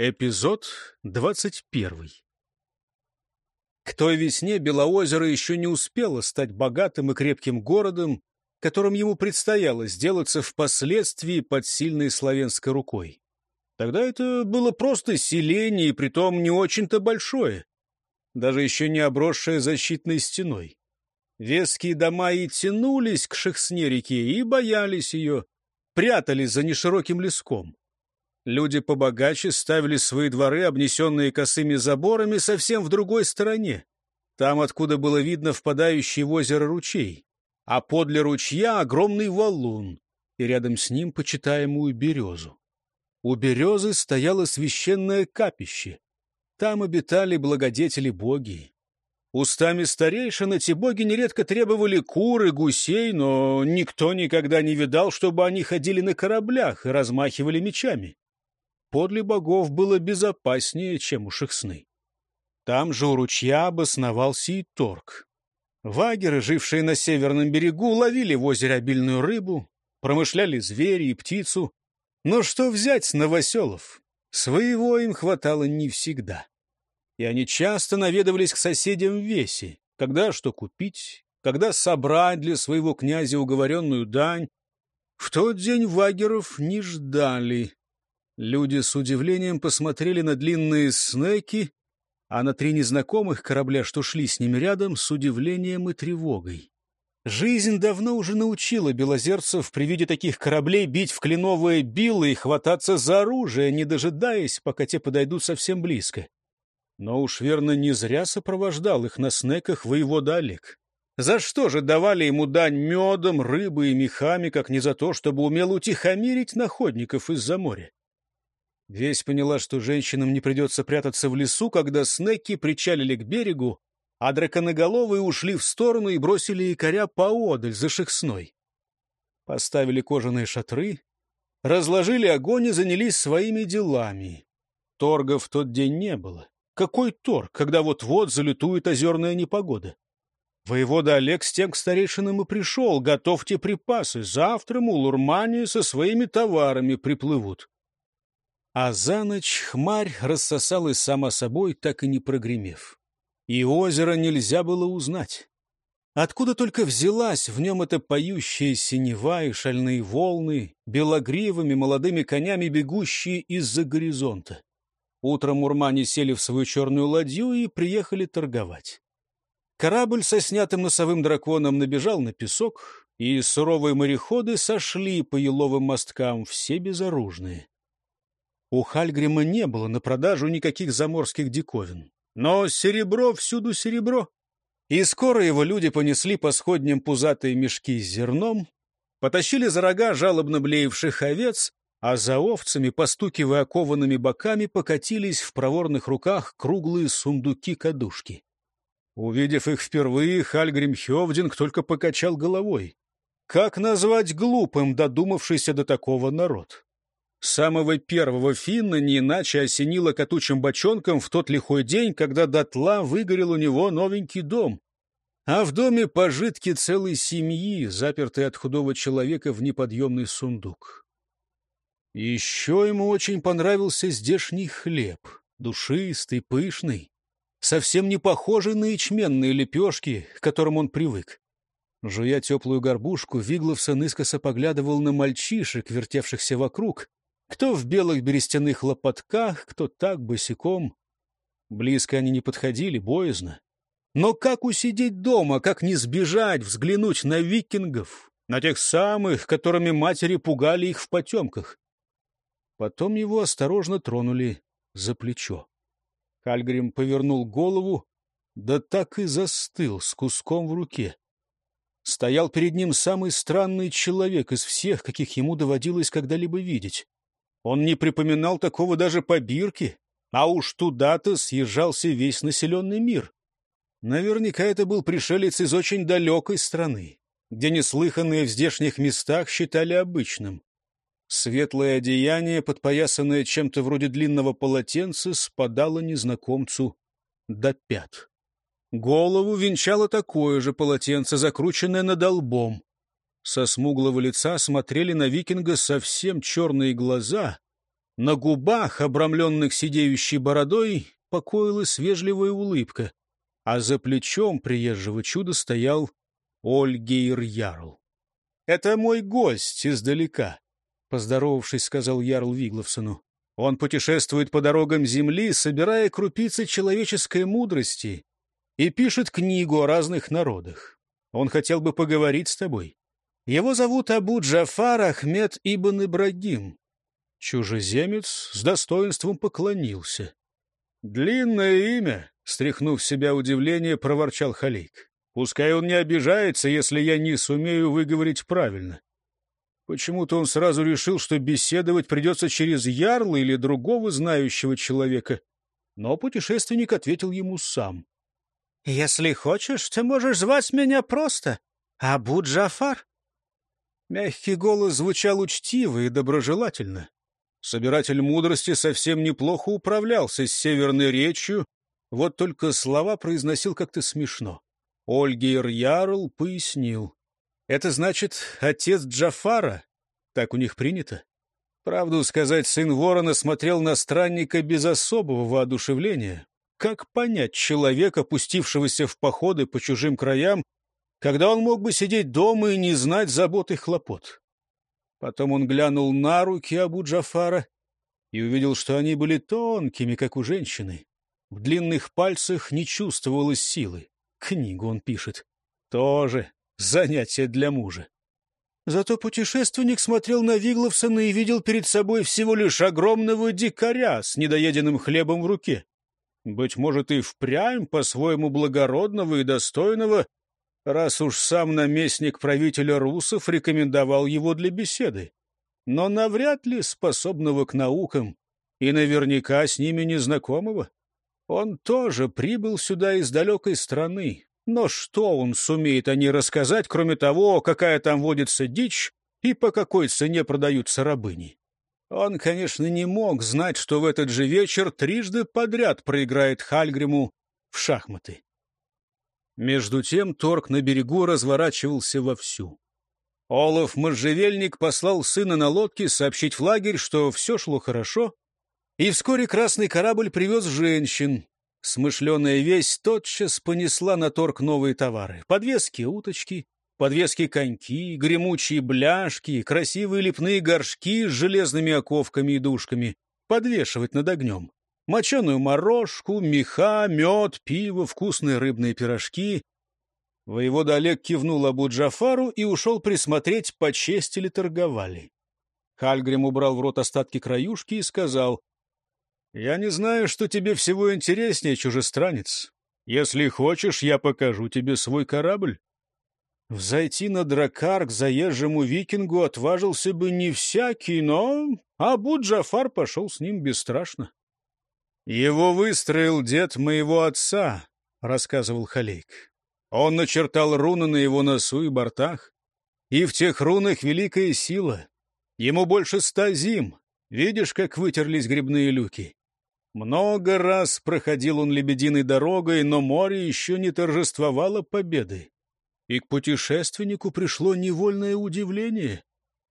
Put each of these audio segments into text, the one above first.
Эпизод двадцать первый. К той весне Белоозеро еще не успело стать богатым и крепким городом, которым ему предстояло сделаться впоследствии под сильной славянской рукой. Тогда это было просто селение, и притом не очень-то большое, даже еще не обросшее защитной стеной. Веские дома и тянулись к Шехсне-реке, и боялись ее, прятались за нешироким леском. Люди побогаче ставили свои дворы, обнесенные косыми заборами, совсем в другой стороне, там, откуда было видно впадающий в озеро ручей, а подле ручья огромный валун, и рядом с ним почитаемую березу. У березы стояло священное капище. Там обитали благодетели-боги. Устами старейшин эти боги нередко требовали кур и гусей, но никто никогда не видал, чтобы они ходили на кораблях и размахивали мечами. Подле богов было безопаснее, чем у Шехсны. Там же у ручья обосновался и торг. Вагеры, жившие на северном берегу, ловили в озере обильную рыбу, промышляли звери и птицу. Но что взять с новоселов? Своего им хватало не всегда. И они часто наведывались к соседям в весе, когда что купить, когда собрать для своего князя уговоренную дань. В тот день вагеров не ждали. Люди с удивлением посмотрели на длинные снеки, а на три незнакомых корабля, что шли с ними рядом, с удивлением и тревогой. Жизнь давно уже научила белозерцев при виде таких кораблей бить в кленовые билы и хвататься за оружие, не дожидаясь, пока те подойдут совсем близко. Но уж верно не зря сопровождал их на снеках воевода Олег. За что же давали ему дань медом, рыбой и мехами, как не за то, чтобы умел утихомирить находников из-за моря? Весь поняла, что женщинам не придется прятаться в лесу, когда снеки причалили к берегу, а драконоголовые ушли в сторону и бросили якоря поодаль за шехсной. Поставили кожаные шатры, разложили огонь и занялись своими делами. Торга в тот день не было. Какой торг, когда вот-вот залютует озерная непогода? Воевода Олег с тем к старейшинам и пришел. Готовьте припасы. Завтра мулурмане со своими товарами приплывут. А за ночь хмарь рассосалась сама собой, так и не прогремев. И озеро нельзя было узнать. Откуда только взялась в нем эта поющая синева и шальные волны, белогривыми молодыми конями бегущие из-за горизонта. Утром мурмане сели в свою черную ладью и приехали торговать. Корабль со снятым носовым драконом набежал на песок, и суровые мореходы сошли по еловым мосткам, все безоружные. У Хальгрима не было на продажу никаких заморских диковин. Но серебро всюду серебро. И скоро его люди понесли по сходням пузатые мешки с зерном, потащили за рога жалобно блеевших овец, а за овцами, постукивая окованными боками, покатились в проворных руках круглые сундуки-кадушки. Увидев их впервые, Хальгрим Хевдинг только покачал головой. Как назвать глупым додумавшийся до такого народ? Самого первого Финна не иначе осенило катучим бочонком в тот лихой день, когда дотла выгорел у него новенький дом. А в доме пожитки целой семьи, запертые от худого человека в неподъемный сундук. Еще ему очень понравился здешний хлеб, душистый, пышный, совсем не похожий на ячменные лепешки, к которым он привык. Жуя теплую горбушку, Вигловсон искоса поглядывал на мальчишек, вертевшихся вокруг, кто в белых берестяных лопатках, кто так, босиком. Близко они не подходили, боязно. Но как усидеть дома, как не сбежать, взглянуть на викингов, на тех самых, которыми матери пугали их в потемках? Потом его осторожно тронули за плечо. Хальгрим повернул голову, да так и застыл с куском в руке. Стоял перед ним самый странный человек из всех, каких ему доводилось когда-либо видеть. Он не припоминал такого даже по бирке, а уж туда-то съезжался весь населенный мир. Наверняка это был пришелец из очень далекой страны, где неслыханные в здешних местах считали обычным. Светлое одеяние, подпоясанное чем-то вроде длинного полотенца, спадало незнакомцу до пят. Голову венчало такое же полотенце, закрученное над лбом. Со смуглого лица смотрели на викинга совсем черные глаза, На губах, обрамленных сидеющей бородой, покоилась вежливая улыбка, а за плечом приезжего чуда стоял Ольгейр Ярл. — Это мой гость издалека, — поздоровавшись, сказал Ярл Вигловсону. Он путешествует по дорогам земли, собирая крупицы человеческой мудрости, и пишет книгу о разных народах. Он хотел бы поговорить с тобой. Его зовут Абу Джафар Ахмед Ибн Ибрагим. Чужеземец с достоинством поклонился. «Длинное имя», — стряхнув себя удивление, проворчал Халик. «Пускай он не обижается, если я не сумею выговорить правильно». Почему-то он сразу решил, что беседовать придется через ярла или другого знающего человека. Но путешественник ответил ему сам. «Если хочешь, ты можешь звать меня просто Абу Джафар». Мягкий голос звучал учтиво и доброжелательно. Собиратель мудрости совсем неплохо управлялся с северной речью, вот только слова произносил как-то смешно. Ольгер Ярл пояснил. «Это значит, отец Джафара. Так у них принято?» Правду сказать, сын ворона смотрел на странника без особого воодушевления. Как понять человека, пустившегося в походы по чужим краям, когда он мог бы сидеть дома и не знать забот и хлопот? Потом он глянул на руки Абу Джафара и увидел, что они были тонкими, как у женщины. В длинных пальцах не чувствовалось силы. Книгу он пишет. Тоже занятие для мужа. Зато путешественник смотрел на Вигловсона и видел перед собой всего лишь огромного дикаря с недоеденным хлебом в руке. Быть может, и впрямь по-своему благородного и достойного, раз уж сам наместник правителя русов рекомендовал его для беседы, но навряд ли способного к наукам и наверняка с ними незнакомого. Он тоже прибыл сюда из далекой страны, но что он сумеет о ней рассказать, кроме того, какая там водится дичь и по какой цене продаются рабыни? Он, конечно, не мог знать, что в этот же вечер трижды подряд проиграет Хальгриму в шахматы. Между тем торг на берегу разворачивался вовсю. Олаф Можжевельник послал сына на лодке сообщить в лагерь, что все шло хорошо, и вскоре красный корабль привез женщин. Смышленая весть тотчас понесла на торг новые товары. Подвески уточки, подвески коньки, гремучие бляшки, красивые лепные горшки с железными оковками и дужками подвешивать над огнем моченую морожку, меха, мед, пиво, вкусные рыбные пирожки. Воевода Олег кивнул Абу Джафару и ушел присмотреть, по чести ли торговали. Хальгрим убрал в рот остатки краюшки и сказал, «Я не знаю, что тебе всего интереснее, чужестранец. Если хочешь, я покажу тебе свой корабль». Взойти на дракар к заезжему викингу отважился бы не всякий, но Абу Джафар пошел с ним бесстрашно. «Его выстроил дед моего отца», — рассказывал Халейк. «Он начертал руны на его носу и бортах, и в тех рунах великая сила. Ему больше ста зим. Видишь, как вытерлись грибные люки? Много раз проходил он лебединой дорогой, но море еще не торжествовало победы. И к путешественнику пришло невольное удивление.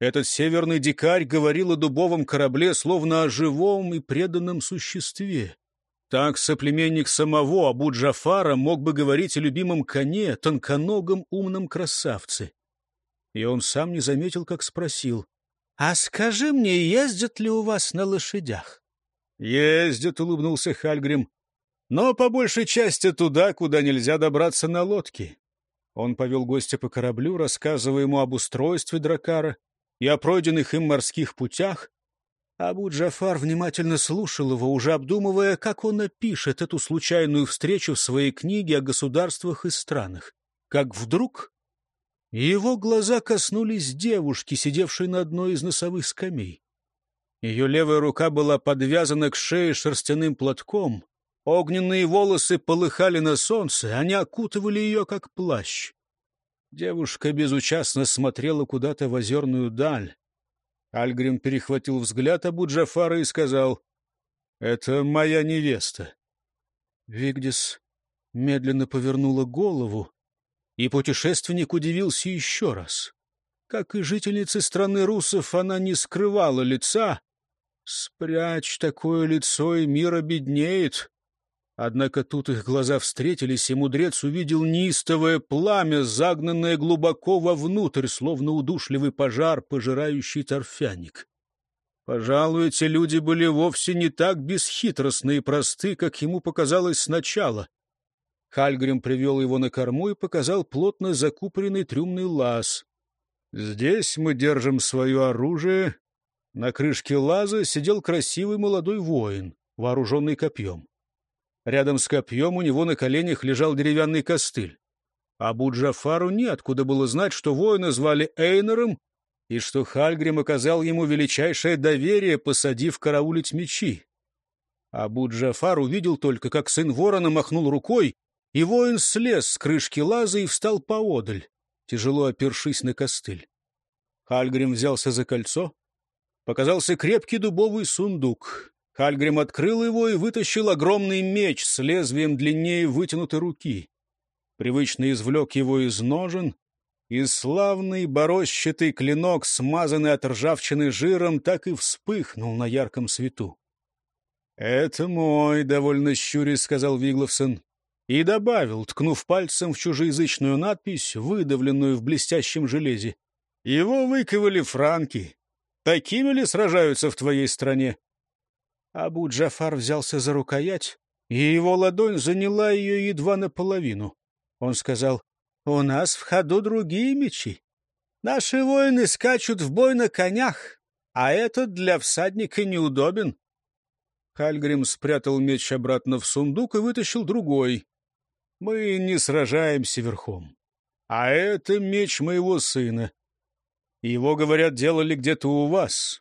Этот северный дикарь говорил о дубовом корабле, словно о живом и преданном существе. Так соплеменник самого Абу Джафара мог бы говорить о любимом коне, тонконогом умном красавце. И он сам не заметил, как спросил, «А скажи мне, ездят ли у вас на лошадях?» «Ездят», — улыбнулся Хальгрим, «но по большей части туда, куда нельзя добраться на лодке». Он повел гостя по кораблю, рассказывая ему об устройстве дракара, и о пройденных им морских путях, Абу Джафар внимательно слушал его, уже обдумывая, как он опишет эту случайную встречу в своей книге о государствах и странах. Как вдруг его глаза коснулись девушки, сидевшей на одной из носовых скамей. Ее левая рука была подвязана к шее шерстяным платком, огненные волосы полыхали на солнце, они окутывали ее, как плащ. Девушка безучастно смотрела куда-то в озерную даль. Альгрим перехватил взгляд Абу Джафара и сказал, «Это моя невеста». Вигдис медленно повернула голову, и путешественник удивился еще раз. Как и жительницы страны русов, она не скрывала лица. Спрячь такое лицо, и мир обеднеет. Однако тут их глаза встретились, и мудрец увидел неистовое пламя, загнанное глубоко вовнутрь, словно удушливый пожар, пожирающий торфяник. Пожалуй, эти люди были вовсе не так бесхитростны и просты, как ему показалось сначала. Хальгрим привел его на корму и показал плотно закупоренный трюмный лаз. «Здесь мы держим свое оружие». На крышке лаза сидел красивый молодой воин, вооруженный копьем. Рядом с копьем у него на коленях лежал деревянный костыль. Абу Джафару неоткуда было знать, что воина звали Эйнером, и что Хальгрим оказал ему величайшее доверие, посадив караулить мечи. Абу Джафар увидел только, как сын ворона махнул рукой, и воин слез с крышки лаза и встал поодаль, тяжело опершись на костыль. Хальгрим взялся за кольцо. Показался крепкий дубовый сундук. Хальгрим открыл его и вытащил огромный меч с лезвием длиннее вытянутой руки. Привычно извлек его из ножен, и славный борощатый клинок, смазанный от ржавчины жиром, так и вспыхнул на ярком свету. — Это мой, — довольно щурясь сказал Вигловсон, и добавил, ткнув пальцем в чужеязычную надпись, выдавленную в блестящем железе. — Его выковали франки. Такими ли сражаются в твоей стране? Абу Джафар взялся за рукоять, и его ладонь заняла ее едва наполовину. Он сказал, «У нас в ходу другие мечи. Наши воины скачут в бой на конях, а этот для всадника неудобен». Хальгрим спрятал меч обратно в сундук и вытащил другой. «Мы не сражаемся верхом. А это меч моего сына. Его, говорят, делали где-то у вас.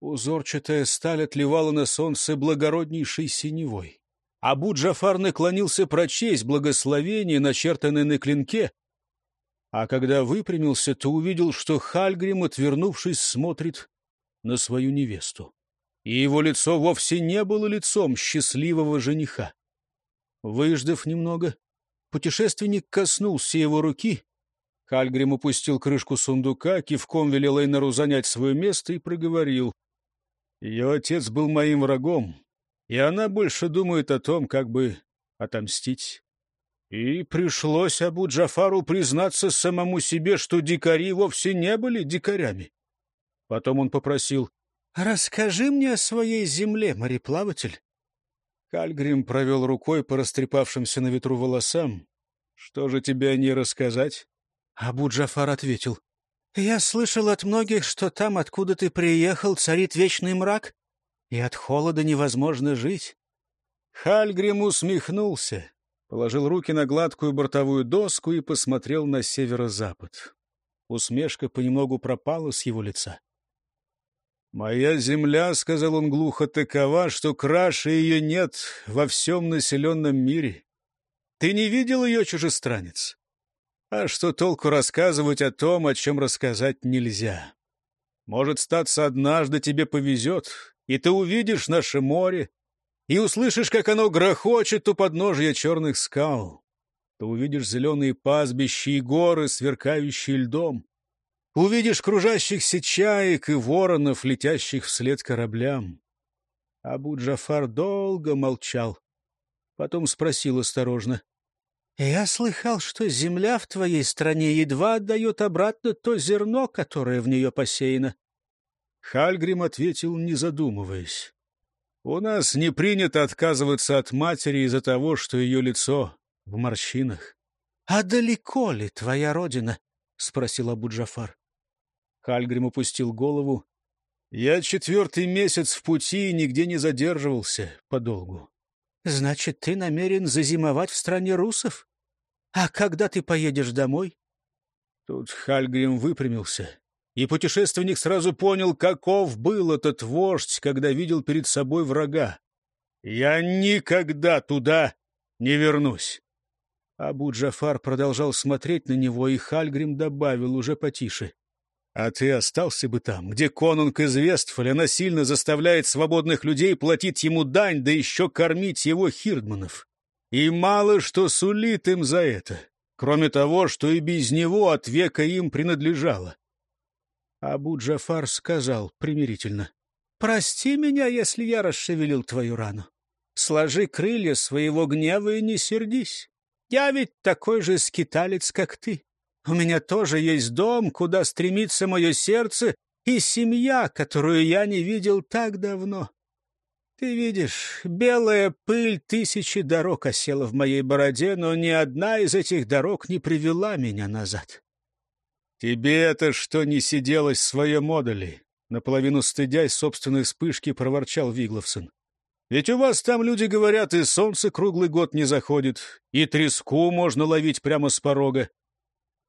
Узорчатая сталь отливала на солнце благороднейшей синевой. Абу Джафар наклонился прочесть благословение, начертанное на клинке, а когда выпрямился, то увидел, что Хальгрим, отвернувшись, смотрит на свою невесту. И его лицо вовсе не было лицом счастливого жениха. Выждав немного, путешественник коснулся его руки. Хальгрим упустил крышку сундука, кивком велел Эйнару занять свое место и проговорил. Ее отец был моим врагом, и она больше думает о том, как бы отомстить. И пришлось Абу Джафару признаться самому себе, что дикари вовсе не были дикарями. Потом он попросил, «Расскажи мне о своей земле, мореплаватель». Кальгрим провел рукой по растрепавшимся на ветру волосам. «Что же тебе о ней рассказать?» Абу Джафар ответил, я слышал от многих, что там, откуда ты приехал, царит вечный мрак, и от холода невозможно жить. Хальгрим усмехнулся, положил руки на гладкую бортовую доску и посмотрел на северо-запад. Усмешка понемногу пропала с его лица. «Моя земля, — сказал он глухо, — такова, что краше ее нет во всем населенном мире. Ты не видел ее, чужестранец? А что толку рассказывать о том, о чем рассказать нельзя? Может, статься однажды тебе повезет, и ты увидишь наше море, и услышишь, как оно грохочет у подножья черных скал. Ты увидишь зеленые пастбища и горы, сверкающие льдом. Увидишь кружащихся чаек и воронов, летящих вслед кораблям. Абу Джафар долго молчал. Потом спросил осторожно. «Я слыхал, что земля в твоей стране едва отдает обратно то зерно, которое в нее посеяно». Хальгрим ответил, не задумываясь. «У нас не принято отказываться от матери из-за того, что ее лицо в морщинах». «А далеко ли твоя родина?» — спросил Абу-Джафар. Хальгрим опустил голову. «Я четвертый месяц в пути и нигде не задерживался подолгу. Значит, ты намерен зазимовать в стране русов? А когда ты поедешь домой? Тут Хальгрим выпрямился, и путешественник сразу понял, каков был этот вождь, когда видел перед собой врага. «Я никогда туда не вернусь!» Абу Джафар продолжал смотреть на него, и Хальгрим добавил уже потише. А ты остался бы там, где конунг из Вестфоля насильно заставляет свободных людей платить ему дань, да еще кормить его хирдманов. И мало что сулит им за это, кроме того, что и без него от века им принадлежало. Абу Джафар сказал примирительно. Прости меня, если я расшевелил твою рану. Сложи крылья своего гнева и не сердись. Я ведь такой же скиталец, как ты. У меня тоже есть дом, куда стремится мое сердце, и семья, которую я не видел так давно. Ты видишь, белая пыль тысячи дорог осела в моей бороде, но ни одна из этих дорог не привела меня назад. Тебе это что не сиделось в своем модуле? Наполовину стыдясь собственной вспышки, проворчал Вигловсон. Ведь у вас там люди говорят, и солнце круглый год не заходит, и треску можно ловить прямо с порога.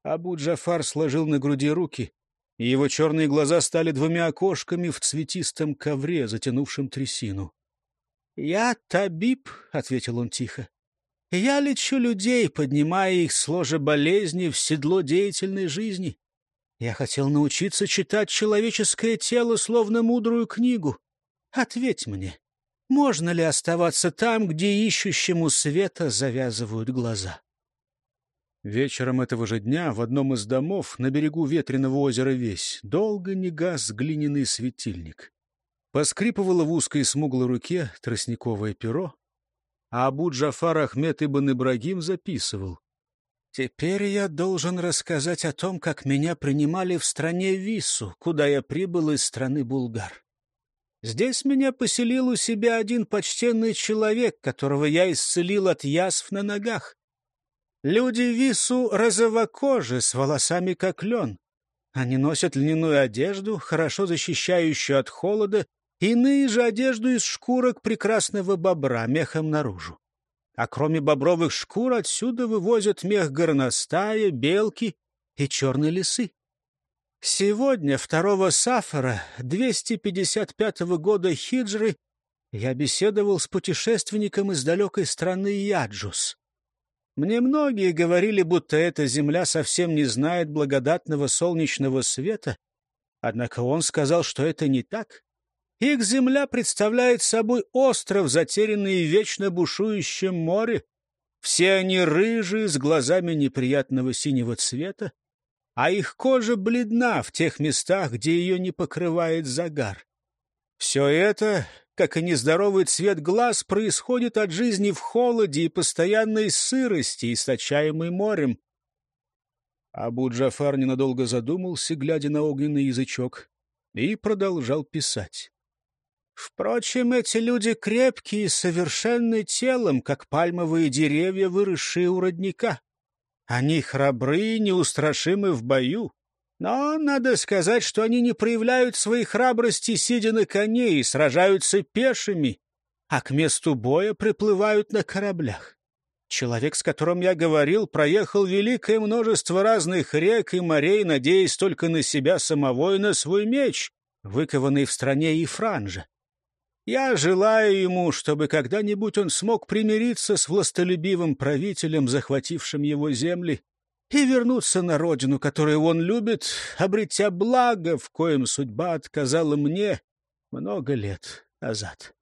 Абу Джафар сложил на груди руки, и его черные глаза стали двумя окошками в цветистом ковре, затянувшем трясину. — Я табиб, — ответил он тихо. — Я лечу людей, поднимая их с ложа болезни в седло деятельной жизни. Я хотел научиться читать человеческое тело, словно мудрую книгу. Ответь мне, можно ли оставаться там, где ищущему света завязывают глаза? Вечером этого же дня в одном из домов на берегу ветреного озера Весь долго не гас глиняный светильник. Поскрипывало в узкой смуглой руке тростниковое перо, а Абу Джафар Ахмед Ибн Ибрагим записывал. «Теперь я должен рассказать о том, как меня принимали в стране Вису, куда я прибыл из страны Булгар. Здесь меня поселил у себя один почтенный человек, которого я исцелил от язв на ногах. Люди Вису розовокожи, с волосами как лен. Они носят льняную одежду, хорошо защищающую от холода, иные же одежду из шкурок прекрасного бобра, мехом наружу. А кроме бобровых шкур отсюда вывозят мех горностая, белки и черной лисы. Сегодня, 2 Сафара 255 года хиджры, я беседовал с путешественником из далекой страны Яджус. Мне многие говорили, будто эта земля совсем не знает благодатного солнечного света, однако он сказал, что это не так. Их земля представляет собой остров, затерянный в вечно бушующем море. Все они рыжие, с глазами неприятного синего цвета, а их кожа бледна в тех местах, где ее не покрывает загар. Все это, как и нездоровый цвет глаз, происходит от жизни в холоде и постоянной сырости, источаемой морем. Абу Джафар ненадолго задумался, глядя на огненный язычок, и продолжал писать. Впрочем, эти люди крепкие и совершенны телом, как пальмовые деревья, выросшие у родника. Они храбры и неустрашимы в бою. Но надо сказать, что они не проявляют своей храбрости, сидя на коне, и сражаются пешими, а к месту боя приплывают на кораблях. Человек, с которым я говорил, проехал великое множество разных рек и морей, надеясь только на себя самого и на свой меч, выкованный в стране Ифранжа. Я желаю ему, чтобы когда-нибудь он смог примириться с властолюбивым правителем, захватившим его земли, и вернуться на родину, которую он любит, обретя благо, в коем судьба отказала мне много лет назад.